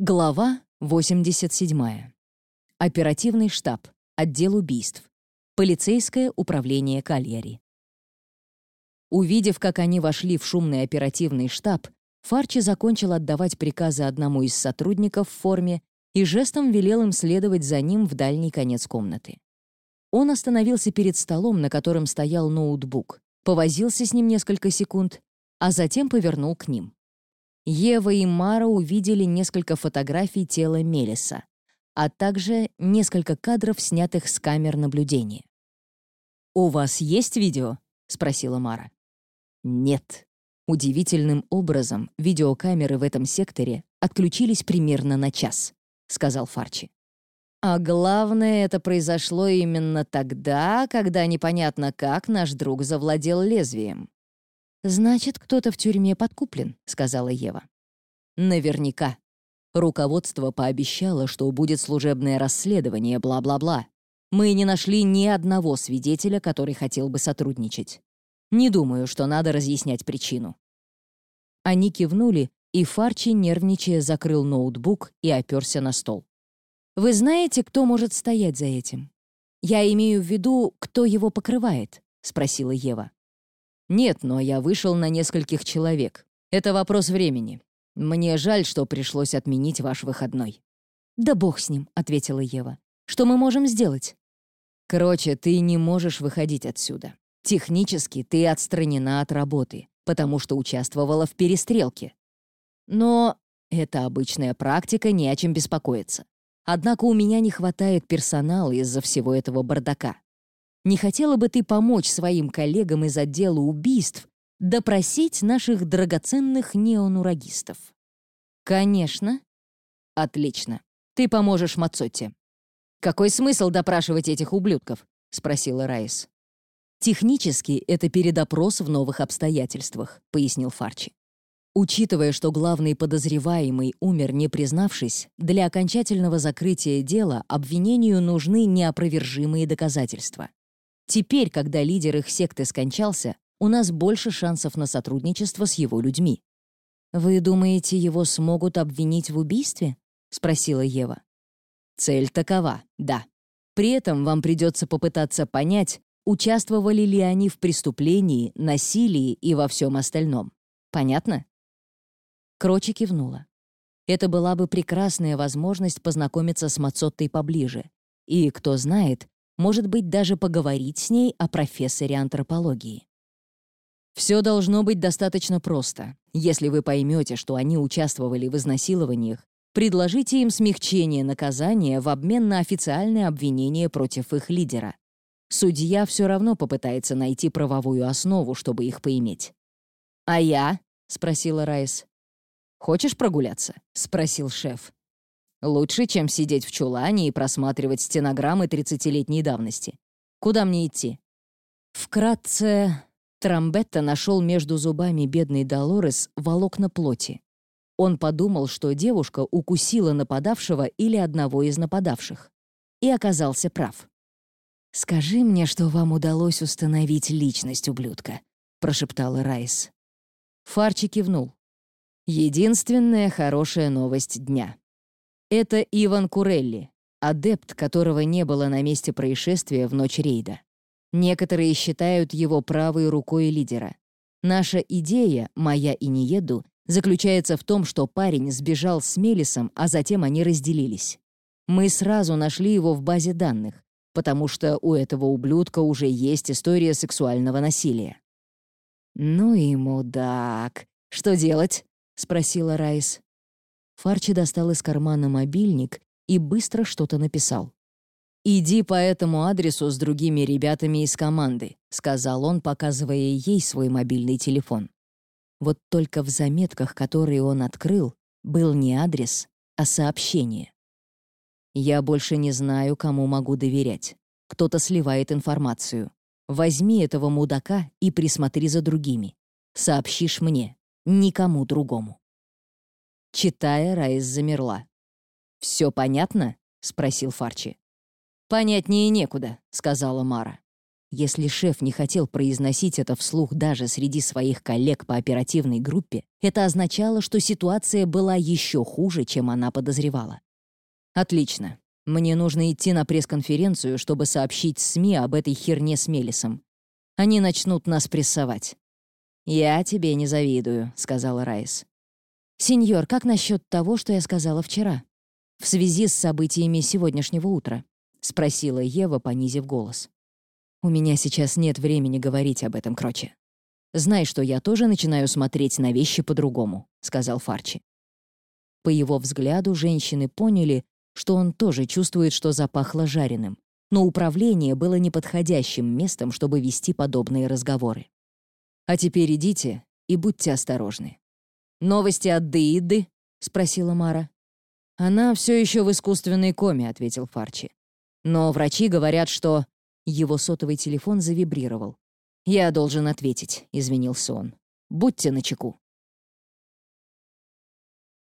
Глава 87. Оперативный штаб. Отдел убийств. Полицейское управление Кальяри. Увидев, как они вошли в шумный оперативный штаб, Фарчи закончил отдавать приказы одному из сотрудников в форме и жестом велел им следовать за ним в дальний конец комнаты. Он остановился перед столом, на котором стоял ноутбук, повозился с ним несколько секунд, а затем повернул к ним. Ева и Мара увидели несколько фотографий тела Мелиса, а также несколько кадров, снятых с камер наблюдения. «У вас есть видео?» — спросила Мара. «Нет». Удивительным образом видеокамеры в этом секторе отключились примерно на час, — сказал Фарчи. А главное, это произошло именно тогда, когда непонятно как наш друг завладел лезвием. «Значит, кто-то в тюрьме подкуплен», — сказала Ева. «Наверняка. Руководство пообещало, что будет служебное расследование, бла-бла-бла. Мы не нашли ни одного свидетеля, который хотел бы сотрудничать. Не думаю, что надо разъяснять причину». Они кивнули, и Фарчи, нервничая, закрыл ноутбук и оперся на стол. «Вы знаете, кто может стоять за этим? Я имею в виду, кто его покрывает?» — спросила Ева. «Нет, но я вышел на нескольких человек. Это вопрос времени. Мне жаль, что пришлось отменить ваш выходной». «Да бог с ним», — ответила Ева. «Что мы можем сделать?» «Короче, ты не можешь выходить отсюда. Технически ты отстранена от работы, потому что участвовала в перестрелке. Но это обычная практика, не о чем беспокоиться. Однако у меня не хватает персонала из-за всего этого бардака. Не хотела бы ты помочь своим коллегам из отдела убийств допросить наших драгоценных неонурагистов? Конечно. Отлично. Ты поможешь Мацотте. Какой смысл допрашивать этих ублюдков? Спросила Райс. Технически это передопрос в новых обстоятельствах, пояснил Фарчи. Учитывая, что главный подозреваемый умер не признавшись, для окончательного закрытия дела обвинению нужны неопровержимые доказательства. Теперь, когда лидер их секты скончался, у нас больше шансов на сотрудничество с его людьми. «Вы думаете, его смогут обвинить в убийстве?» — спросила Ева. «Цель такова, да. При этом вам придется попытаться понять, участвовали ли они в преступлении, насилии и во всем остальном. Понятно?» Крочи кивнула. Это была бы прекрасная возможность познакомиться с Мацоттой поближе. И, кто знает, может быть, даже поговорить с ней о профессоре антропологии. Все должно быть достаточно просто. Если вы поймете, что они участвовали в изнасилованиях, предложите им смягчение наказания в обмен на официальное обвинение против их лидера. Судья все равно попытается найти правовую основу, чтобы их поиметь. «А я?» — спросила Райс. «Хочешь прогуляться?» — спросил шеф. Лучше, чем сидеть в чулане и просматривать стенограммы 30-летней давности. Куда мне идти? Вкратце, Трамбетта нашел между зубами бедной Долорес волокна плоти. Он подумал, что девушка укусила нападавшего или одного из нападавших. И оказался прав. «Скажи мне, что вам удалось установить личность ублюдка», — прошептала Райс. Фарчи кивнул. «Единственная хорошая новость дня. Это Иван Курелли, адепт, которого не было на месте происшествия в ночь рейда. Некоторые считают его правой рукой лидера. Наша идея, моя и не еду, заключается в том, что парень сбежал с Мелисом, а затем они разделились. Мы сразу нашли его в базе данных, потому что у этого ублюдка уже есть история сексуального насилия. «Ну и мудак. Что делать?» — спросила Райс. Фарчи достал из кармана мобильник и быстро что-то написал. «Иди по этому адресу с другими ребятами из команды», — сказал он, показывая ей свой мобильный телефон. Вот только в заметках, которые он открыл, был не адрес, а сообщение. «Я больше не знаю, кому могу доверять. Кто-то сливает информацию. Возьми этого мудака и присмотри за другими. Сообщишь мне, никому другому». Читая, Райс замерла. «Все понятно?» — спросил Фарчи. «Понятнее некуда», — сказала Мара. Если шеф не хотел произносить это вслух даже среди своих коллег по оперативной группе, это означало, что ситуация была еще хуже, чем она подозревала. «Отлично. Мне нужно идти на пресс-конференцию, чтобы сообщить СМИ об этой херне с Мелисом. Они начнут нас прессовать». «Я тебе не завидую», — сказала Райс. «Сеньор, как насчет того, что я сказала вчера? В связи с событиями сегодняшнего утра?» — спросила Ева, понизив голос. «У меня сейчас нет времени говорить об этом, Кроче. Знай, что я тоже начинаю смотреть на вещи по-другому», — сказал Фарчи. По его взгляду женщины поняли, что он тоже чувствует, что запахло жареным, но управление было неподходящим местом, чтобы вести подобные разговоры. «А теперь идите и будьте осторожны». «Новости от Деиды?» — спросила Мара. «Она все еще в искусственной коме», — ответил Фарчи. «Но врачи говорят, что его сотовый телефон завибрировал. «Я должен ответить», — извинился он. «Будьте начеку».